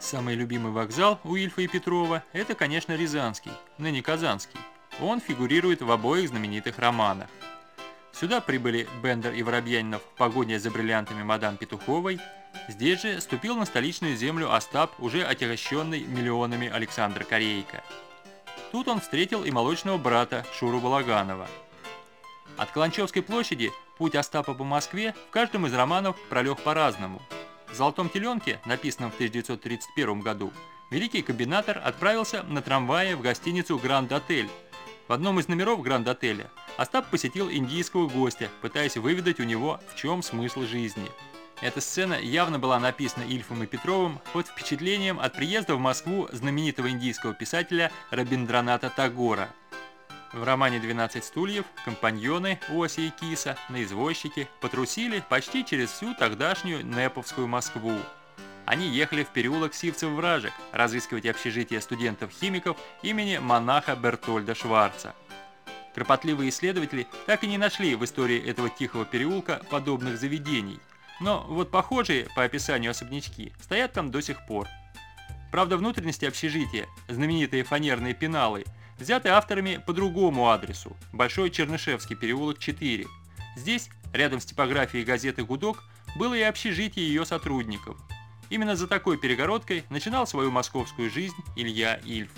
Самый любимый вокзал у Ильфа и Петрова – это, конечно, Рязанский, ныне Казанский. Он фигурирует в обоих знаменитых романах. Сюда прибыли Бендер и Воробьянинов в погоне за бриллиантами мадам Петуховой. Здесь же ступил на столичную землю Остап, уже отягощенный миллионами Александра Корейка. Тут он встретил и молочного брата Шуру Балаганова. От Каланчевской площади путь Остапа по Москве в каждом из романов пролег по-разному – в «Золотом теленке», написанном в 1931 году, великий комбинатор отправился на трамвае в гостиницу «Гранд-отель». В одном из номеров «Гранд-отеля» Остап посетил индийского гостя, пытаясь выведать у него, в чем смысл жизни. Эта сцена явно была написана Ильфом и Петровым под впечатлением от приезда в Москву знаменитого индийского писателя Рабиндраната Тагора – в романе «12 стульев» компаньоны Оси и Киса на извозчике потрусили почти через всю тогдашнюю Неповскую Москву. Они ехали в переулок Сивцев-Вражек разыскивать общежитие студентов-химиков имени монаха Бертольда Шварца. Кропотливые исследователи так и не нашли в истории этого тихого переулка подобных заведений, но вот похожие по описанию особнячки стоят там до сих пор. Правда, внутренности общежития, знаменитые фанерные пеналы – взяты авторами по другому адресу – Большой Чернышевский переулок 4. Здесь, рядом с типографией газеты «Гудок», было и общежитие ее сотрудников. Именно за такой перегородкой начинал свою московскую жизнь Илья Ильф.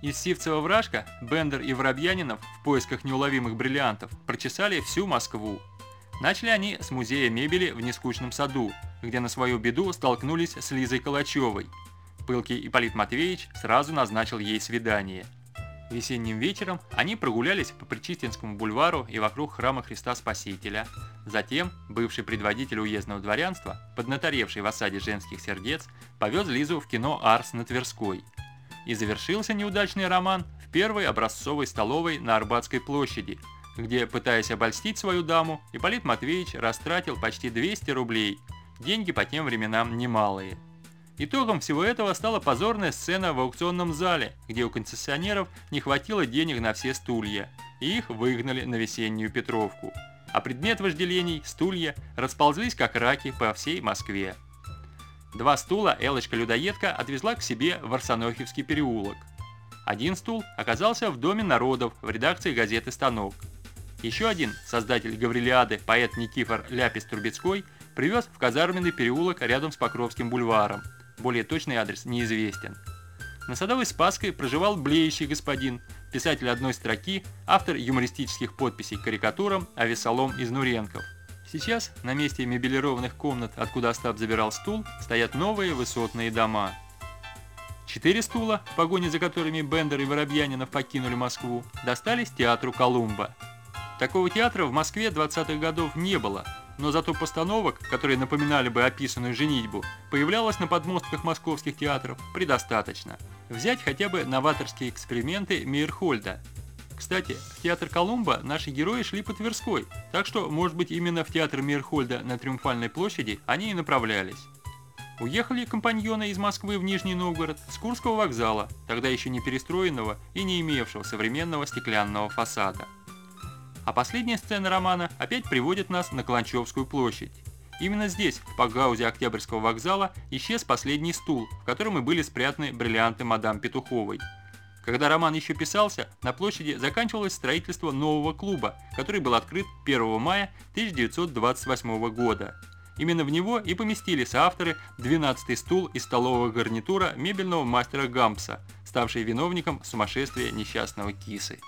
Из Сивцева вражка Бендер и Воробьянинов в поисках неуловимых бриллиантов прочесали всю Москву. Начали они с музея мебели в Нескучном саду, где на свою беду столкнулись с Лизой Калачевой. Пылкий Ипполит Матвеевич сразу назначил ей свидание – Весенним вечером они прогулялись по Причистинскому бульвару и вокруг храма Христа Спасителя. Затем бывший предводитель уездного дворянства, поднаторевший в осаде женских сердец, повез Лизу в кино «Арс» на Тверской. И завершился неудачный роман в первой образцовой столовой на Арбатской площади, где, пытаясь обольстить свою даму, Ипполит Матвеевич растратил почти 200 рублей, деньги по тем временам немалые – Итогом всего этого стала позорная сцена в аукционном зале, где у концессионеров не хватило денег на все стулья, и их выгнали на весеннюю Петровку. А предмет вожделений, стулья, расползлись как раки по всей Москве. Два стула Элочка-людоедка отвезла к себе в Арсенохевский переулок. Один стул оказался в Доме народов в редакции газеты «Станок». Еще один, создатель Гаврилиады, поэт Никифор Ляпис-Трубецкой, привез в казарменный переулок рядом с Покровским бульваром – более точный адрес неизвестен. На Садовой Спасской проживал блеющий господин, писатель одной строки, автор юмористических подписей к карикатурам Авесолом из Нуренков. Сейчас на месте мебелированных комнат, откуда Остап забирал стул, стоят новые высотные дома. Четыре стула, в погоне за которыми Бендер и Воробьянинов покинули Москву, достались театру Колумба. Такого театра в Москве 20-х годов не было, но зато постановок, которые напоминали бы описанную женитьбу, появлялось на подмостках московских театров предостаточно. Взять хотя бы новаторские эксперименты Мейерхольда. Кстати, в театр Колумба наши герои шли по Тверской, так что, может быть, именно в театр Мейерхольда на Триумфальной площади они и направлялись. Уехали компаньоны из Москвы в Нижний Новгород с Курского вокзала, тогда еще не перестроенного и не имевшего современного стеклянного фасада. А последняя сцена романа опять приводит нас на Каланчевскую площадь. Именно здесь, в погаузе Октябрьского вокзала, исчез последний стул, в котором и были спрятаны бриллианты мадам Петуховой. Когда роман еще писался, на площади заканчивалось строительство нового клуба, который был открыт 1 мая 1928 года. Именно в него и поместили соавторы 12-й стул из столового гарнитура мебельного мастера Гампса, ставший виновником сумасшествия несчастного кисы.